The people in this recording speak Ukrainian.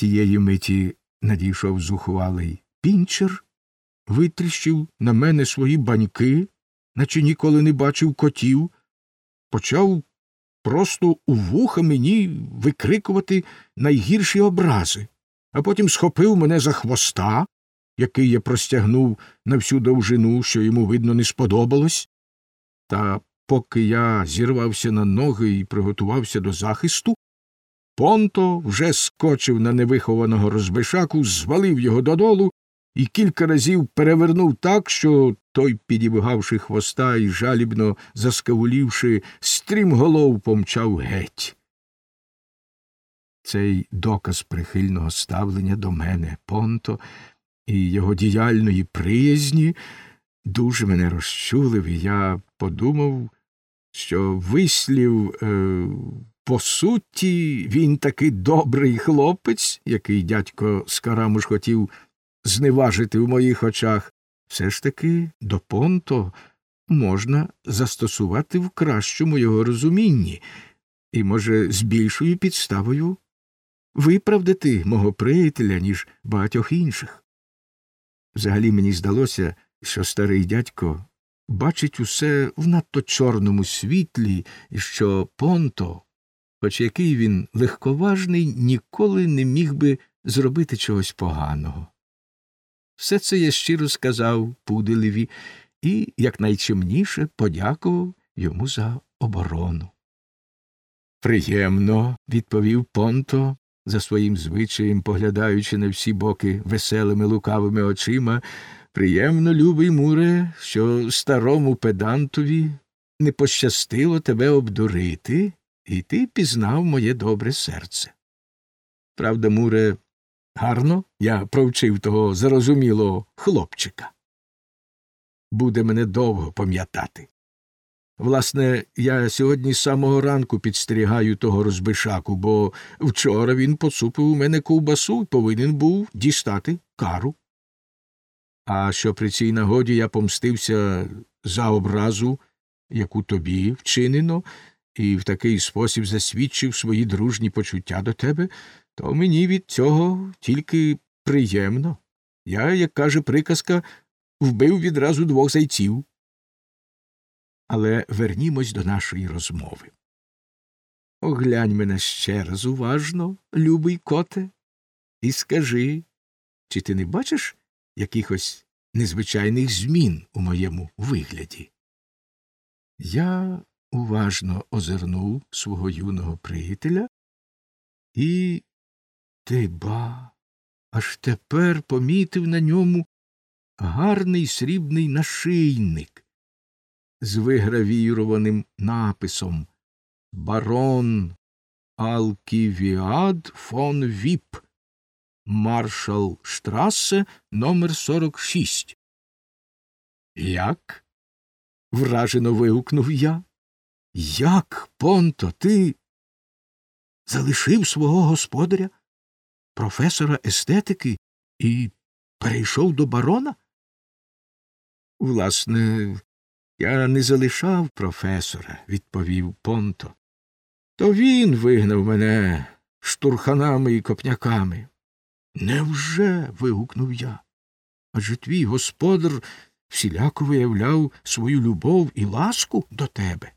Тієї миті надійшов зухвалий пінчер, витріщив на мене свої баньки, наче ніколи не бачив котів, почав просто у вуха мені викрикувати найгірші образи, а потім схопив мене за хвоста, який я простягнув на всю довжину, що йому, видно, не сподобалось. Та поки я зірвався на ноги і приготувався до захисту, Понто вже скочив на невихованого розбишаку, звалив його додолу і кілька разів перевернув так, що той, підібгавши хвоста і жалібно заскавулівши, стрімголов помчав геть. Цей доказ прихильного ставлення до мене Понто і його діяльної приязні дуже мене розчулив, і я подумав, що вислів. Е по суті, він такий добрий хлопець, який дядько Скарамуш хотів зневажити в моїх очах, все ж таки до понто можна застосувати в кращому його розумінні і, може, з більшою підставою виправдати мого приятеля, ніж багатьох інших. Взагалі мені здалося, що старий дядько бачить усе в надто чорному світлі, і що понто хоч який він легковажний, ніколи не міг би зробити чогось поганого. Все це я щиро сказав Пуделеві і, якнайчимніше, подякував йому за оборону. Приємно, відповів Понто, за своїм звичаєм, поглядаючи на всі боки веселими лукавими очима. Приємно, любий муре, що старому педантові не пощастило тебе обдурити і ти пізнав моє добре серце. Правда, Муре, гарно я провчив того зарозумілого хлопчика. Буде мене довго пам'ятати. Власне, я сьогодні з самого ранку підстерігаю того розбишаку, бо вчора він поцупив у мене ковбасу і повинен був дістати кару. А що при цій нагоді я помстився за образу, яку тобі вчинено, і в такий спосіб засвідчив свої дружні почуття до тебе, то мені від цього тільки приємно. Я, як каже приказка, вбив відразу двох зайців. Але вернімось до нашої розмови. Оглянь мене ще раз уважно, любий коте, і скажи, чи ти не бачиш якихось незвичайних змін у моєму вигляді? Я уважно озирнув свого юного приятеля і, ти ба, аж тепер помітив на ньому гарний срібний нашийник з вигравірованим написом Барон Алківіад фон Віп, маршал Штрасе номер 46. Як? вражено вигукнув я. Як, Понто, ти залишив свого господаря, професора естетики, і перейшов до барона? Власне, я не залишав професора, відповів Понто. То він вигнав мене штурханами і копняками. Невже? вигукнув я. Адже твій господар всіляко виявляв свою любов і ласку до тебе.